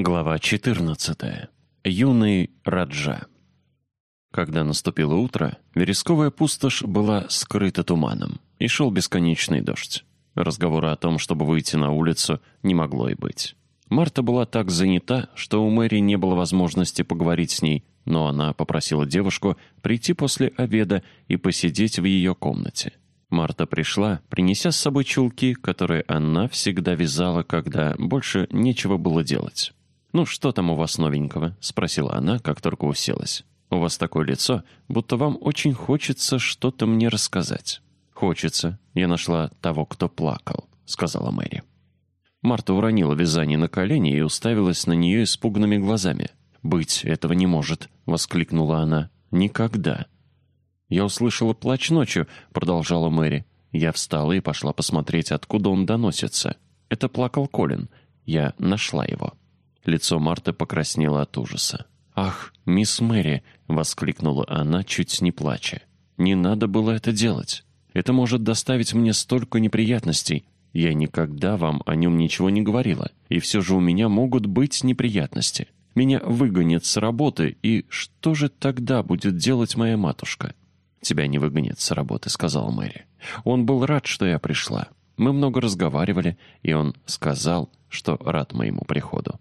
Глава 14. Юный Раджа. Когда наступило утро, вересковая пустошь была скрыта туманом, и шел бесконечный дождь. Разговора о том, чтобы выйти на улицу, не могло и быть. Марта была так занята, что у Мэри не было возможности поговорить с ней, но она попросила девушку прийти после обеда и посидеть в ее комнате. Марта пришла, принеся с собой чулки, которые она всегда вязала, когда больше нечего было делать. «Ну, что там у вас новенького?» — спросила она, как только уселась. «У вас такое лицо, будто вам очень хочется что-то мне рассказать». «Хочется. Я нашла того, кто плакал», — сказала Мэри. Марта уронила вязание на колени и уставилась на нее испуганными глазами. «Быть этого не может», — воскликнула она. «Никогда». «Я услышала плач ночью», — продолжала Мэри. Я встала и пошла посмотреть, откуда он доносится. Это плакал Колин. Я нашла его. Лицо Марты покраснело от ужаса. «Ах, мисс Мэри!» — воскликнула она, чуть не плача. «Не надо было это делать. Это может доставить мне столько неприятностей. Я никогда вам о нем ничего не говорила, и все же у меня могут быть неприятности. Меня выгонят с работы, и что же тогда будет делать моя матушка?» «Тебя не выгонят с работы», — сказала Мэри. «Он был рад, что я пришла. Мы много разговаривали, и он сказал, что рад моему приходу».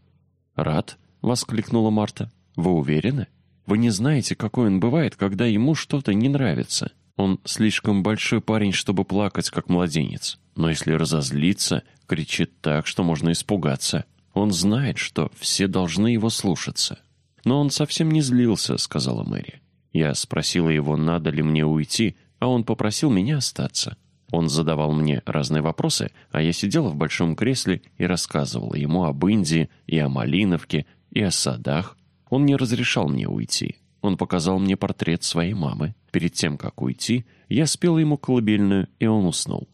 «Рад?» — воскликнула Марта. «Вы уверены? Вы не знаете, какой он бывает, когда ему что-то не нравится. Он слишком большой парень, чтобы плакать, как младенец. Но если разозлиться, кричит так, что можно испугаться. Он знает, что все должны его слушаться». «Но он совсем не злился», — сказала Мэри. Я спросила его, надо ли мне уйти, а он попросил меня остаться. Он задавал мне разные вопросы, а я сидела в большом кресле и рассказывала ему об Индии и о Малиновке и о садах. Он не разрешал мне уйти. Он показал мне портрет своей мамы. Перед тем, как уйти, я спела ему колыбельную, и он уснул.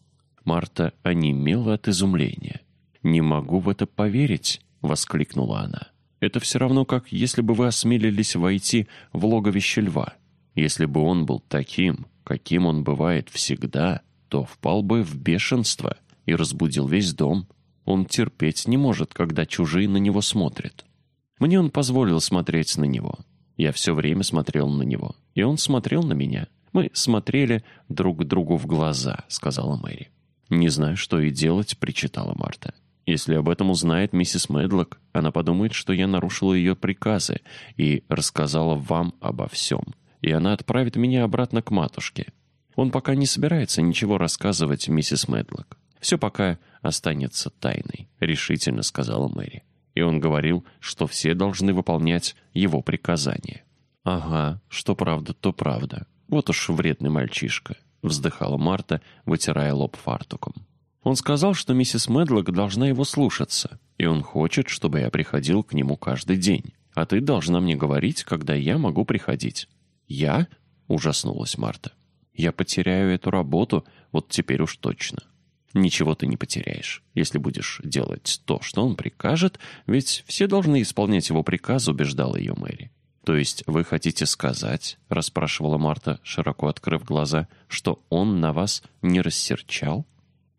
Марта онемела от изумления. «Не могу в это поверить», — воскликнула она. «Это все равно, как если бы вы осмелились войти в логовище льва. Если бы он был таким, каким он бывает всегда, то впал бы в бешенство и разбудил весь дом. Он терпеть не может, когда чужие на него смотрят. Мне он позволил смотреть на него. Я все время смотрел на него, и он смотрел на меня. Мы смотрели друг другу в глаза, сказала Мэри. «Не знаю, что и делать», — причитала Марта. «Если об этом узнает миссис Медлок, она подумает, что я нарушила ее приказы и рассказала вам обо всем, и она отправит меня обратно к матушке. Он пока не собирается ничего рассказывать миссис Медлок. Все пока останется тайной», — решительно сказала Мэри. И он говорил, что все должны выполнять его приказания. «Ага, что правда, то правда. Вот уж вредный мальчишка», — вздыхала Марта, вытирая лоб фартуком. Он сказал, что миссис Медлок должна его слушаться, и он хочет, чтобы я приходил к нему каждый день. А ты должна мне говорить, когда я могу приходить». «Я?» — ужаснулась Марта. Я потеряю эту работу, вот теперь уж точно. Ничего ты не потеряешь, если будешь делать то, что он прикажет, ведь все должны исполнять его приказ, убеждала ее Мэри. «То есть вы хотите сказать, — расспрашивала Марта, широко открыв глаза, — что он на вас не рассерчал?»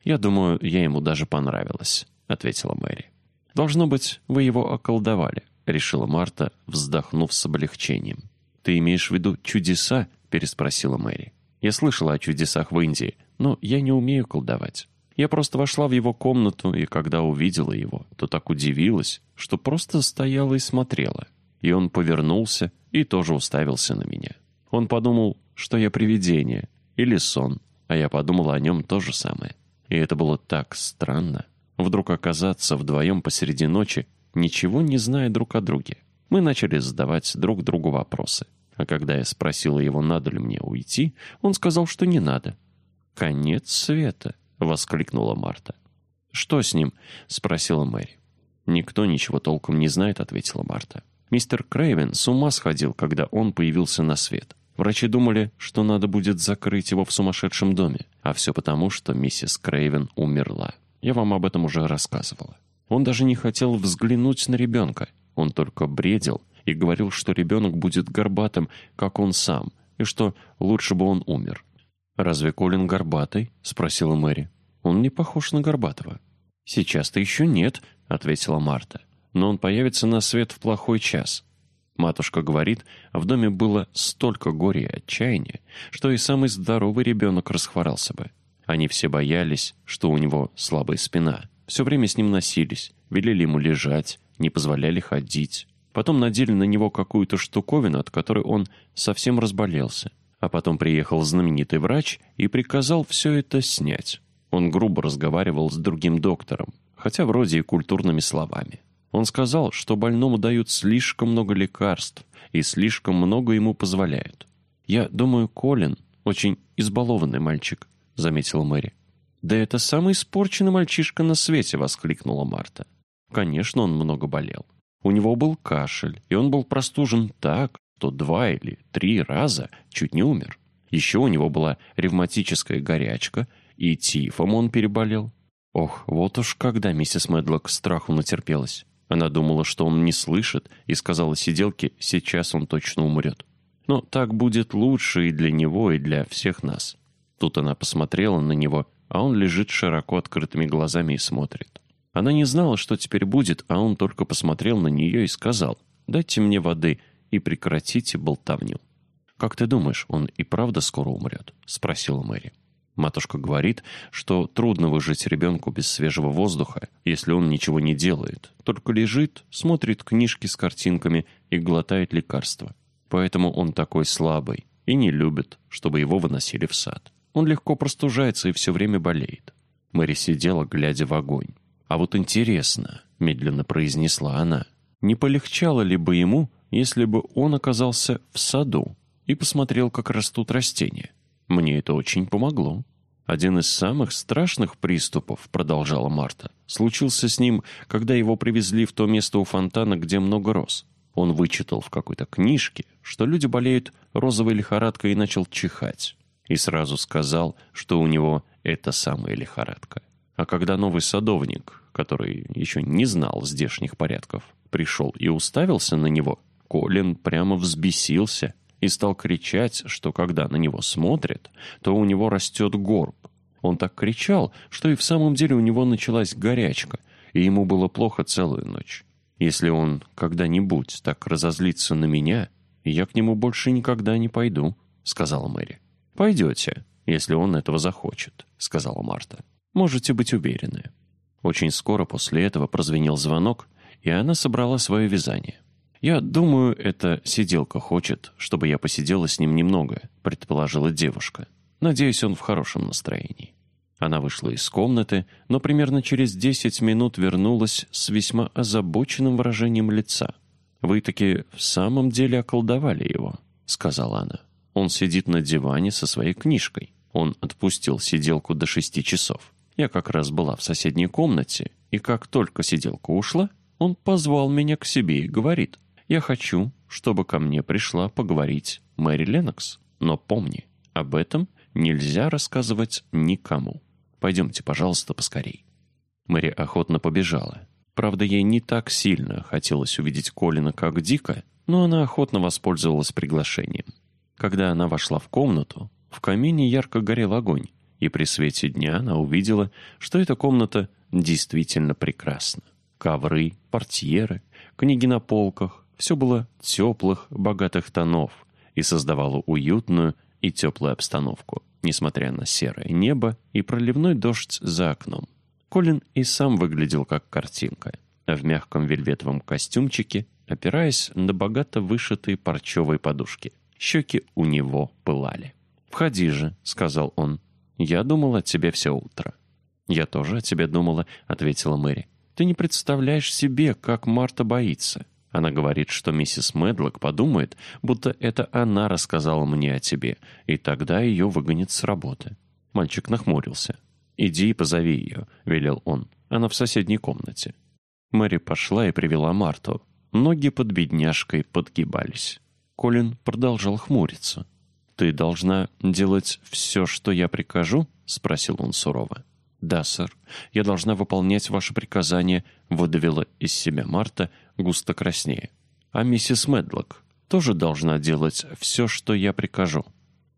«Я думаю, я ему даже понравилась», — ответила Мэри. «Должно быть, вы его околдовали», — решила Марта, вздохнув с облегчением. «Ты имеешь в виду чудеса?» — переспросила Мэри. Я слышала о чудесах в Индии, но я не умею колдовать. Я просто вошла в его комнату, и когда увидела его, то так удивилась, что просто стояла и смотрела. И он повернулся и тоже уставился на меня. Он подумал, что я привидение или сон, а я подумала о нем то же самое. И это было так странно. Вдруг оказаться вдвоем посреди ночи, ничего не зная друг о друге. Мы начали задавать друг другу вопросы. А когда я спросила его, надо ли мне уйти, он сказал, что не надо. «Конец света!» — воскликнула Марта. «Что с ним?» — спросила Мэри. «Никто ничего толком не знает», — ответила Марта. «Мистер Крейвен с ума сходил, когда он появился на свет. Врачи думали, что надо будет закрыть его в сумасшедшем доме, а все потому, что миссис Крейвен умерла. Я вам об этом уже рассказывала. Он даже не хотел взглянуть на ребенка. Он только бредил и говорил, что ребенок будет горбатым, как он сам, и что лучше бы он умер. «Разве Колин горбатый?» — спросила Мэри. «Он не похож на горбатого». «Сейчас-то еще нет», — ответила Марта. но он появится на свет в плохой час. Матушка говорит, в доме было столько горя и отчаяния, что и самый здоровый ребенок расхворался бы. Они все боялись, что у него слабая спина. Все время с ним носились, велели ему лежать, не позволяли ходить. Потом надели на него какую-то штуковину, от которой он совсем разболелся. А потом приехал знаменитый врач и приказал все это снять. Он грубо разговаривал с другим доктором, хотя вроде и культурными словами. Он сказал, что больному дают слишком много лекарств и слишком много ему позволяют. «Я думаю, Колин очень избалованный мальчик», — заметила Мэри. «Да это самый испорченный мальчишка на свете!» — воскликнула Марта. Конечно, он много болел. У него был кашель, и он был простужен так, что два или три раза чуть не умер. Еще у него была ревматическая горячка, и тифом он переболел. Ох, вот уж когда миссис Медлок страху натерпелась. Она думала, что он не слышит, и сказала сиделке, сейчас он точно умрет. Но так будет лучше и для него, и для всех нас. Тут она посмотрела на него, а он лежит широко открытыми глазами и смотрит. Она не знала, что теперь будет, а он только посмотрел на нее и сказал, «Дайте мне воды и прекратите болтовню». «Как ты думаешь, он и правда скоро умрет?» — спросила Мэри. Матушка говорит, что трудно выжить ребенку без свежего воздуха, если он ничего не делает, только лежит, смотрит книжки с картинками и глотает лекарства. Поэтому он такой слабый и не любит, чтобы его выносили в сад. Он легко простужается и все время болеет. Мэри сидела, глядя в огонь. «А вот интересно», — медленно произнесла она, «не полегчало ли бы ему, если бы он оказался в саду и посмотрел, как растут растения?» Мне это очень помогло. Один из самых страшных приступов, продолжала Марта, случился с ним, когда его привезли в то место у фонтана, где много роз. Он вычитал в какой-то книжке, что люди болеют розовой лихорадкой и начал чихать. И сразу сказал, что у него это самая лихорадка. А когда новый садовник, который еще не знал здешних порядков, пришел и уставился на него, Колин прямо взбесился и стал кричать, что когда на него смотрят, то у него растет горб. Он так кричал, что и в самом деле у него началась горячка, и ему было плохо целую ночь. Если он когда-нибудь так разозлится на меня, я к нему больше никогда не пойду, — сказала Мэри. «Пойдете, если он этого захочет», — сказала Марта. «Можете быть уверены». Очень скоро после этого прозвенел звонок, и она собрала свое вязание. «Я думаю, эта сиделка хочет, чтобы я посидела с ним немного», — предположила девушка. «Надеюсь, он в хорошем настроении». Она вышла из комнаты, но примерно через десять минут вернулась с весьма озабоченным выражением лица. «Вы таки в самом деле околдовали его», — сказала она. «Он сидит на диване со своей книжкой. Он отпустил сиделку до шести часов. Я как раз была в соседней комнате, и как только сиделка ушла, он позвал меня к себе и говорит, я хочу, чтобы ко мне пришла поговорить Мэри Леннокс. Но помни, об этом нельзя рассказывать никому. Пойдемте, пожалуйста, поскорей». Мэри охотно побежала. Правда, ей не так сильно хотелось увидеть Колина, как Дика, но она охотно воспользовалась приглашением. Когда она вошла в комнату, в камине ярко горел огонь, и при свете дня она увидела, что эта комната действительно прекрасна. Ковры, портьеры, книги на полках, все было теплых, богатых тонов и создавало уютную и теплую обстановку, несмотря на серое небо и проливной дождь за окном. Колин и сам выглядел как картинка, в мягком вельветовом костюмчике, опираясь на богато вышитые парчевые подушки. Щеки у него пылали. «Входи же», — сказал он. «Я думал о тебе все утро». «Я тоже о тебе думала», — ответила Мэри. «Ты не представляешь себе, как Марта боится. Она говорит, что миссис Медлок подумает, будто это она рассказала мне о тебе, и тогда ее выгонят с работы. Мальчик нахмурился. «Иди и позови ее», — велел он. «Она в соседней комнате». Мэри пошла и привела Марту. Ноги под бедняжкой подгибались. Колин продолжал хмуриться. «Ты должна делать все, что я прикажу?» — спросил он сурово. «Да, сэр. Я должна выполнять ваши приказания», — выдавила из себя Марта, густо краснея. «А миссис Медлок тоже должна делать все, что я прикажу».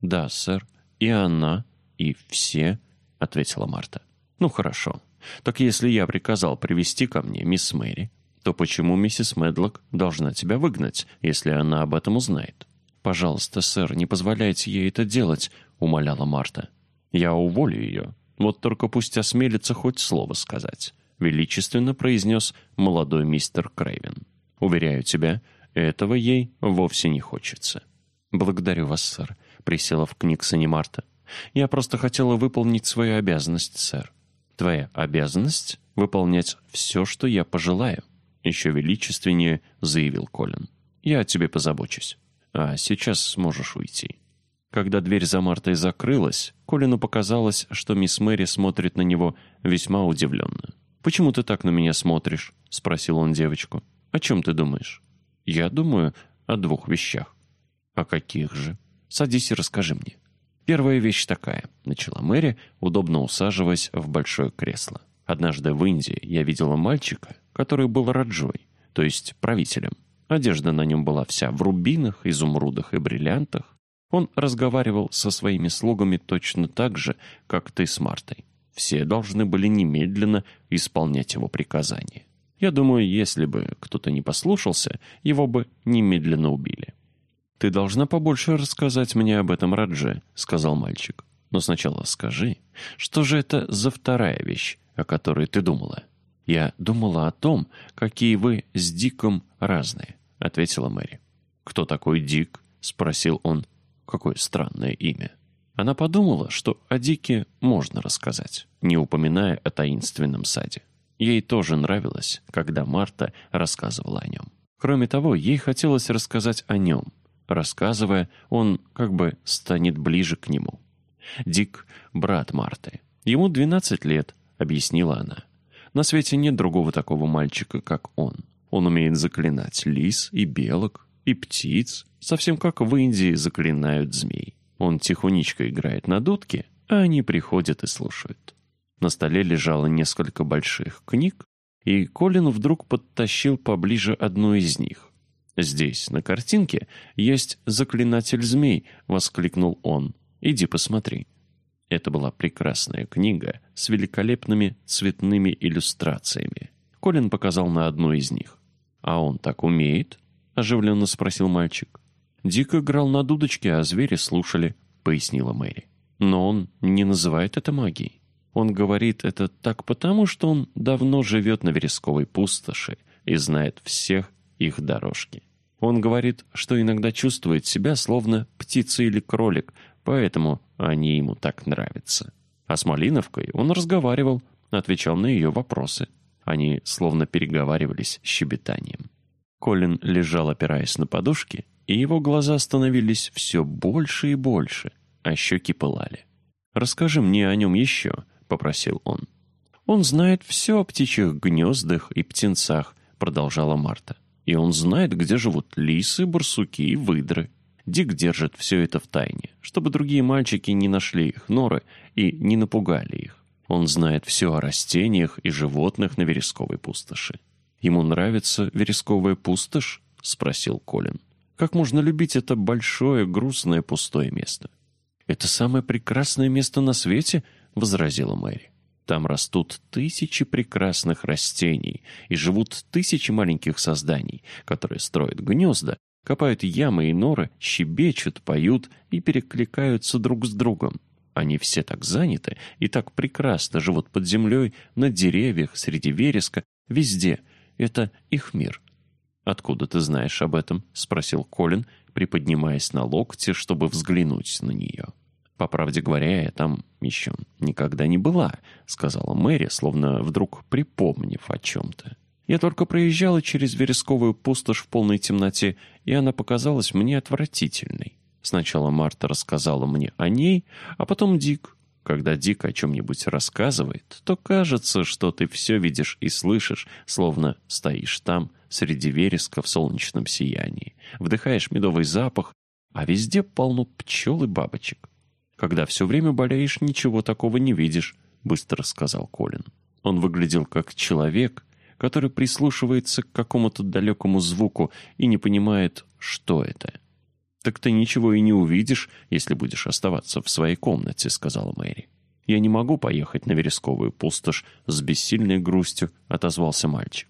«Да, сэр. И она, и все», — ответила Марта. «Ну, хорошо. Так если я приказал привести ко мне мисс Мэри, то почему миссис Медлок должна тебя выгнать, если она об этом узнает? «Пожалуйста, сэр, не позволяйте ей это делать», — умоляла Марта. «Я уволю ее. Вот только пусть осмелится хоть слово сказать», — величественно произнес молодой мистер Крейвен. «Уверяю тебя, этого ей вовсе не хочется». «Благодарю вас, сэр», — присела в Книксоне Марта. «Я просто хотела выполнить свою обязанность, сэр». «Твоя обязанность — выполнять все, что я пожелаю», — еще величественнее заявил Колин. «Я о тебе позабочусь». А сейчас можешь уйти». Когда дверь за Мартой закрылась, Колину показалось, что мисс Мэри смотрит на него весьма удивленно. «Почему ты так на меня смотришь?» — спросил он девочку. «О чем ты думаешь?» «Я думаю о двух вещах». «О каких же?» «Садись и расскажи мне». «Первая вещь такая», — начала Мэри, удобно усаживаясь в большое кресло. «Однажды в Индии я видела мальчика, который был Раджой, то есть правителем. Одежда на нем была вся в рубинах, изумрудах и бриллиантах. Он разговаривал со своими слугами точно так же, как ты с Мартой. Все должны были немедленно исполнять его приказания. Я думаю, если бы кто-то не послушался, его бы немедленно убили. «Ты должна побольше рассказать мне об этом, Радже», — сказал мальчик. «Но сначала скажи, что же это за вторая вещь, о которой ты думала?» «Я думала о том, какие вы с Диком разные», — ответила Мэри. «Кто такой Дик?» — спросил он. «Какое странное имя». Она подумала, что о Дике можно рассказать, не упоминая о таинственном саде. Ей тоже нравилось, когда Марта рассказывала о нем. Кроме того, ей хотелось рассказать о нем. Рассказывая, он как бы станет ближе к нему. Дик — брат Марты. Ему 12 лет, объяснила она. На свете нет другого такого мальчика, как он. Он умеет заклинать лис и белок, и птиц, совсем как в Индии заклинают змей. Он тихонечко играет на дудке, а они приходят и слушают. На столе лежало несколько больших книг, и Колин вдруг подтащил поближе одну из них. «Здесь, на картинке, есть заклинатель змей», — воскликнул он. «Иди посмотри». Это была прекрасная книга с великолепными цветными иллюстрациями. Колин показал на одну из них. «А он так умеет?» — оживленно спросил мальчик. «Дик играл на дудочке, а звери слушали», — пояснила Мэри. «Но он не называет это магией. Он говорит это так потому, что он давно живет на вересковой пустоши и знает всех их дорожки. Он говорит, что иногда чувствует себя словно птица или кролик, поэтому они ему так нравятся. А с Малиновкой он разговаривал, отвечал на ее вопросы. Они словно переговаривались щебетанием. Колин лежал, опираясь на подушки, и его глаза становились все больше и больше, а щеки пылали. «Расскажи мне о нем еще», — попросил он. «Он знает все о птичьих гнездах и птенцах», — продолжала Марта. «И он знает, где живут лисы, барсуки и выдры. Дик держит все это в тайне, чтобы другие мальчики не нашли их норы и не напугали их. Он знает все о растениях и животных на вересковой пустоши. «Ему нравится вересковая пустошь?» — спросил Колин. «Как можно любить это большое, грустное, пустое место?» «Это самое прекрасное место на свете», — возразила Мэри. «Там растут тысячи прекрасных растений и живут тысячи маленьких созданий, которые строят гнезда Копают ямы и норы, щебечут, поют и перекликаются друг с другом. Они все так заняты и так прекрасно живут под землей, на деревьях, среди вереска, везде. Это их мир. «Откуда ты знаешь об этом?» — спросил Колин, приподнимаясь на локте, чтобы взглянуть на нее. «По правде говоря, я там еще никогда не была», — сказала Мэри, словно вдруг припомнив о чем-то. Я только проезжала через вересковую пустошь в полной темноте, и она показалась мне отвратительной. Сначала Марта рассказала мне о ней, а потом Дик. Когда Дик о чем-нибудь рассказывает, то кажется, что ты все видишь и слышишь, словно стоишь там, среди вереска в солнечном сиянии, вдыхаешь медовый запах, а везде полно пчел и бабочек. Когда все время болеешь, ничего такого не видишь, быстро сказал Колин. Он выглядел как человек, который прислушивается к какому-то далекому звуку и не понимает, что это. «Так ты ничего и не увидишь, если будешь оставаться в своей комнате», — сказала Мэри. «Я не могу поехать на вересковую пустошь с бессильной грустью», — отозвался мальчик.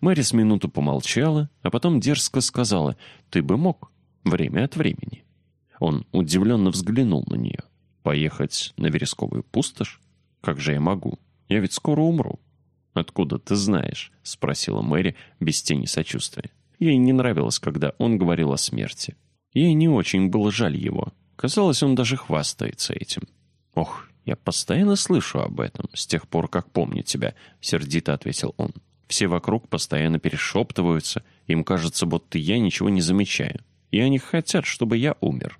Мэри с минуту помолчала, а потом дерзко сказала «Ты бы мог. Время от времени». Он удивленно взглянул на нее. «Поехать на вересковую пустошь? Как же я могу? Я ведь скоро умру». «Откуда ты знаешь?» — спросила Мэри без тени сочувствия. Ей не нравилось, когда он говорил о смерти. Ей не очень было жаль его. Казалось, он даже хвастается этим. «Ох, я постоянно слышу об этом, с тех пор, как помню тебя», — сердито ответил он. «Все вокруг постоянно перешептываются, им кажется, будто я ничего не замечаю. И они хотят, чтобы я умер».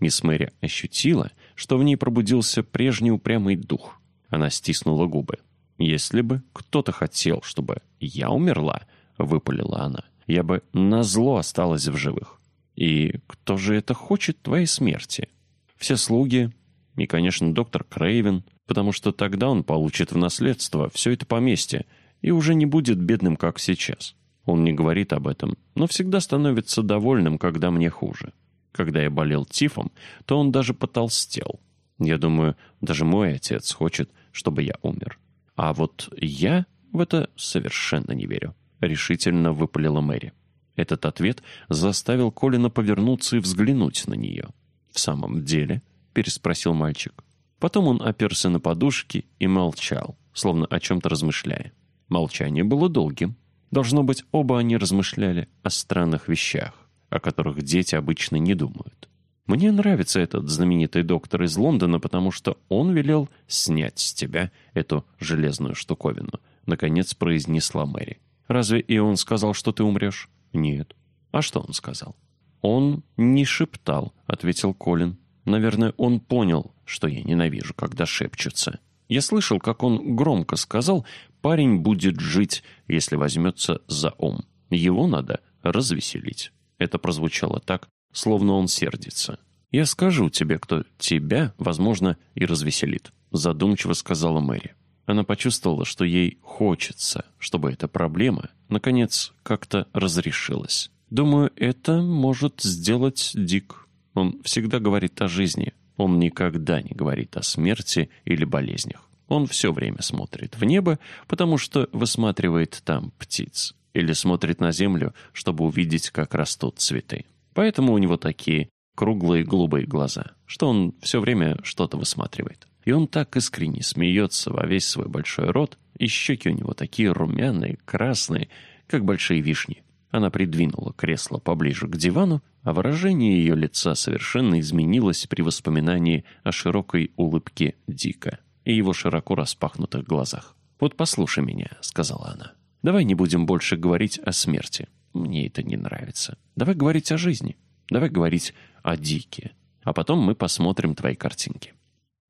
Мисс Мэри ощутила, что в ней пробудился прежний упрямый дух. Она стиснула губы. «Если бы кто-то хотел, чтобы я умерла», — выпалила она, — «я бы назло осталась в живых. И кто же это хочет твоей смерти? Все слуги и, конечно, доктор Крейвен, потому что тогда он получит в наследство все это поместье и уже не будет бедным, как сейчас. Он не говорит об этом, но всегда становится довольным, когда мне хуже. Когда я болел тифом, то он даже потолстел. Я думаю, даже мой отец хочет, чтобы я умер. А вот я в это совершенно не верю», — решительно выпалила Мэри. Этот ответ заставил Колина повернуться и взглянуть на нее. «В самом деле?» — переспросил мальчик. Потом он оперся на подушки и молчал, словно о чем-то размышляя. Молчание было долгим. Должно быть, оба они размышляли о странных вещах, о которых дети обычно не думают. Мне нравится этот знаменитый доктор из Лондона, потому что он велел снять с тебя эту железную штуковину», — наконец произнесла Мэри. «Разве и он сказал, что ты умрешь?» «Нет». «А что он сказал?» «Он не шептал», — ответил Колин. «Наверное, он понял, что я ненавижу, когда шепчутся. Я слышал, как он громко сказал, парень будет жить, если возьмется за ум. Его надо развеселить». Это прозвучало так, словно он сердится. «Я скажу тебе, кто тебя, возможно, и развеселит», — задумчиво сказала Мэри. Она почувствовала, что ей хочется, чтобы эта проблема, наконец, как-то разрешилась. «Думаю, это может сделать Дик. Он всегда говорит о жизни. Он никогда не говорит о смерти или болезнях. Он все время смотрит в небо, потому что высматривает там птиц. Или смотрит на землю, чтобы увидеть, как растут цветы. Поэтому у него такие круглые голубые глаза, что он все время что-то высматривает. И он так искренне смеется во весь свой большой рот, и щеки у него такие румяные, красные, как большие вишни. Она придвинула кресло поближе к дивану, а выражение ее лица совершенно изменилось при воспоминании о широкой улыбке Дика и его широко распахнутых глазах. «Вот послушай меня», — сказала она. «Давай не будем больше говорить о смерти. Мне это не нравится. Давай говорить о жизни. Давай говорить о Дике. А потом мы посмотрим твои картинки».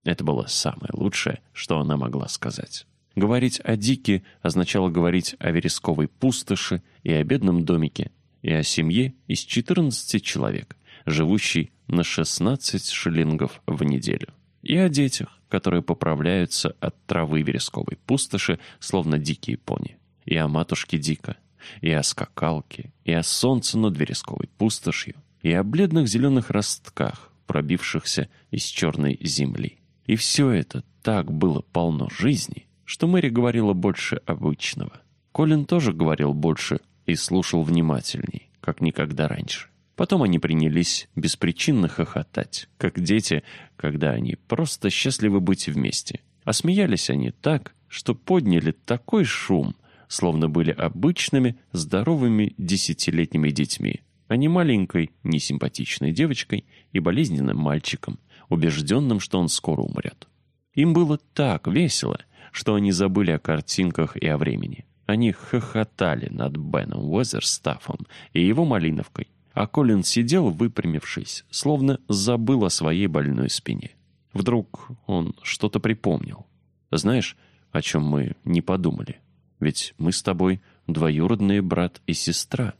Это было самое лучшее, что она могла сказать. Говорить о Дике означало говорить о вересковой пустоши и о бедном домике, и о семье из 14 человек, живущей на 16 шиллингов в неделю, и о детях, которые поправляются от травы вересковой пустоши, словно дикие пони, и о матушке Дика, и о скакалке, и о солнце над вересковой пустошью, и о бледных зеленых ростках, пробившихся из черной земли. И все это так было полно жизни, что Мэри говорила больше обычного. Колин тоже говорил больше и слушал внимательней, как никогда раньше. Потом они принялись беспричинно хохотать, как дети, когда они просто счастливы быть вместе. А смеялись они так, что подняли такой шум, словно были обычными, здоровыми десятилетними детьми, а не маленькой, несимпатичной девочкой и болезненным мальчиком, убежденным, что он скоро умрет. Им было так весело, что они забыли о картинках и о времени. Они хохотали над Беном Уэзерстафом и его малиновкой, а Колин сидел, выпрямившись, словно забыл о своей больной спине. Вдруг он что-то припомнил. «Знаешь, о чем мы не подумали? Ведь мы с тобой двоюродные брат и сестра».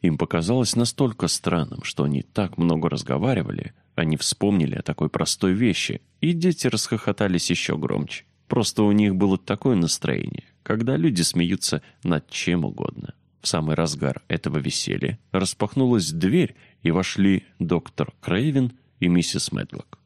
Им показалось настолько странным, что они так много разговаривали, они вспомнили о такой простой вещи, и дети расхохотались еще громче. Просто у них было такое настроение, когда люди смеются над чем угодно. В самый разгар этого веселья распахнулась дверь, и вошли доктор Крейвен и миссис Медлок.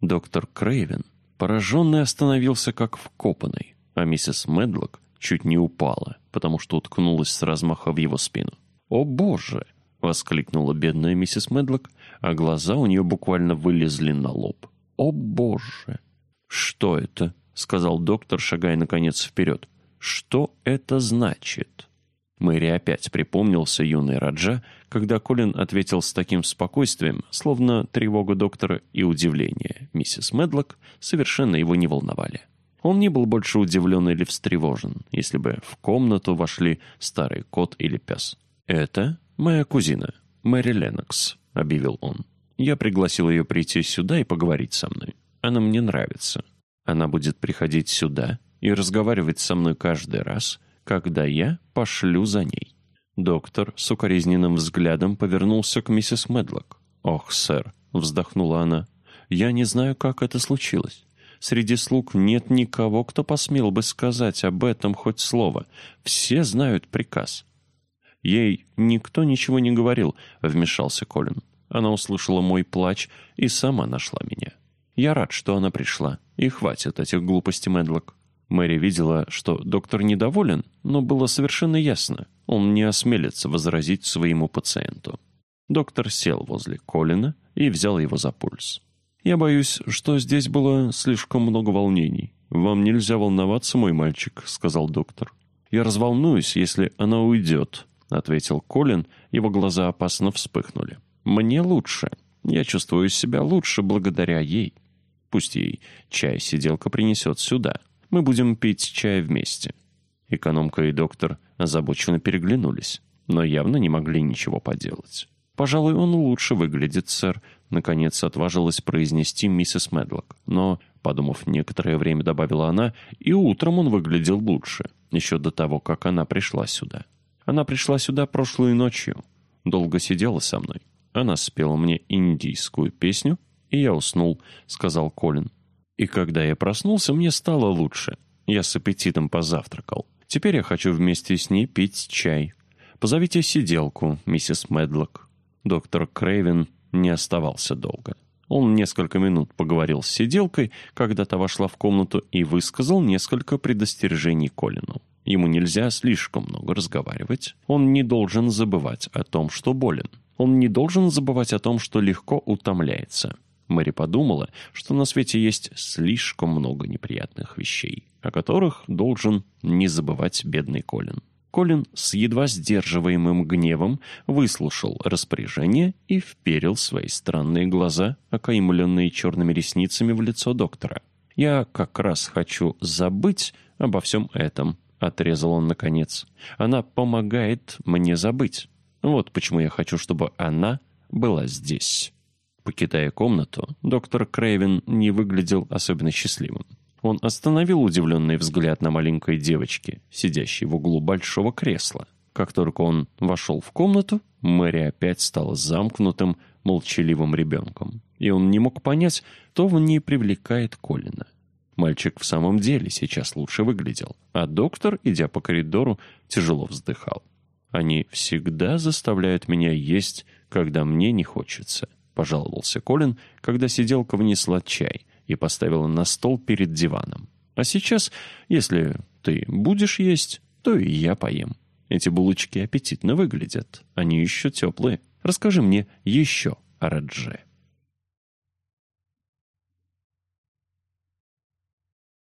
Доктор Крейвен, пораженный, остановился как вкопанный, а миссис Медлок чуть не упала, потому что уткнулась с размаха в его спину. «О, боже!» — воскликнула бедная миссис Медлок, а глаза у нее буквально вылезли на лоб. «О, боже!» «Что это?» — сказал доктор, шагая наконец вперед. «Что это значит?» Мэри опять припомнился юный Раджа, когда Колин ответил с таким спокойствием, словно тревога доктора и удивление миссис Медлок совершенно его не волновали. Он не был бы больше удивлен или встревожен, если бы в комнату вошли старый кот или пес. «Это моя кузина, Мэри Леннокс», — объявил он. «Я пригласил ее прийти сюда и поговорить со мной. Она мне нравится. Она будет приходить сюда и разговаривать со мной каждый раз, когда я пошлю за ней». Доктор с укоризненным взглядом повернулся к миссис Медлок. «Ох, сэр», — вздохнула она, — «я не знаю, как это случилось. Среди слуг нет никого, кто посмел бы сказать об этом хоть слово. Все знают приказ. Ей никто ничего не говорил, вмешался Колин. Она услышала мой плач и сама нашла меня. Я рад, что она пришла. И хватит этих глупостей, Медлок. Мэри видела, что доктор недоволен, но было совершенно ясно. Он не осмелится возразить своему пациенту. Доктор сел возле Колина и взял его за пульс. «Я боюсь, что здесь было слишком много волнений. Вам нельзя волноваться, мой мальчик», — сказал доктор. «Я разволнуюсь, если она уйдет, — ответил Колин, его глаза опасно вспыхнули. «Мне лучше. Я чувствую себя лучше благодаря ей. Пусть ей чай сиделка принесет сюда. Мы будем пить чай вместе». Экономка и доктор озабоченно переглянулись, но явно не могли ничего поделать. «Пожалуй, он лучше выглядит, сэр», — наконец отважилась произнести миссис Медлок. Но, подумав некоторое время, добавила она, и утром он выглядел лучше, еще до того, как она пришла сюда. Она пришла сюда прошлой ночью. Долго сидела со мной. Она спела мне индийскую песню, и я уснул», — сказал Колин. «И когда я проснулся, мне стало лучше. Я с аппетитом позавтракал. Теперь я хочу вместе с ней пить чай. Позовите сиделку, миссис Медлок». Доктор Крейвен не оставался долго. Он несколько минут поговорил с сиделкой, когда та вошла в комнату и высказал несколько предостережений Колину. Ему нельзя слишком много разговаривать. Он не должен забывать о том, что болен. Он не должен забывать о том, что легко утомляется. Мэри подумала, что на свете есть слишком много неприятных вещей, о которых должен не забывать бедный Колин. Колин с едва сдерживаемым гневом выслушал распоряжение и вперил свои странные глаза, окаймленные черными ресницами в лицо доктора. «Я как раз хочу забыть обо всем этом», — отрезал он наконец. «Она помогает мне забыть. Вот почему я хочу, чтобы она была здесь». Покидая комнату, доктор Крейвен не выглядел особенно счастливым. Он остановил удивленный взгляд на маленькой девочке, сидящей в углу большого кресла. Как только он вошел в комнату, Мэри опять стала замкнутым, молчаливым ребенком. И он не мог понять, что в ней привлекает Колина. Мальчик в самом деле сейчас лучше выглядел, а доктор, идя по коридору, тяжело вздыхал. «Они всегда заставляют меня есть, когда мне не хочется», — пожаловался Колин, когда сиделка внесла чай и поставила на стол перед диваном. «А сейчас, если ты будешь есть, то и я поем. Эти булочки аппетитно выглядят, они еще теплые. Расскажи мне еще о Радже».